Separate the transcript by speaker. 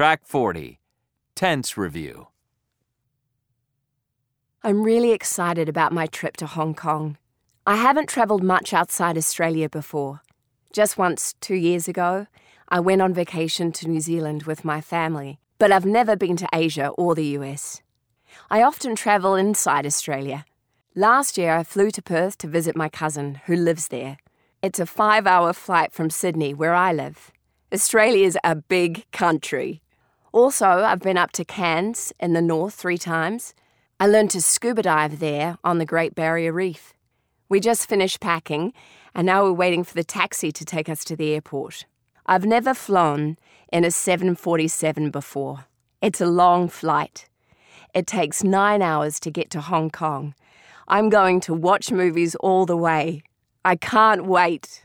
Speaker 1: Track 40 Tense Review.
Speaker 2: I'm really excited about my trip to Hong Kong. I haven't travelled much outside Australia before. Just once, two years ago, I went on vacation to New Zealand with my family, but I've never been to Asia or the US. I often travel inside Australia. Last year, I flew to Perth to visit my cousin, who lives there. It's a five hour flight from Sydney, where I live. Australia's a big country. Also, I've been up to Cairns in the north three times. I learned to scuba dive there on the Great Barrier Reef. We just finished packing, and now we're waiting for the taxi to take us to the airport. I've never flown in a 747 before. It's a long flight. It takes nine hours to get to Hong Kong. I'm going to watch movies all the way. I can't wait.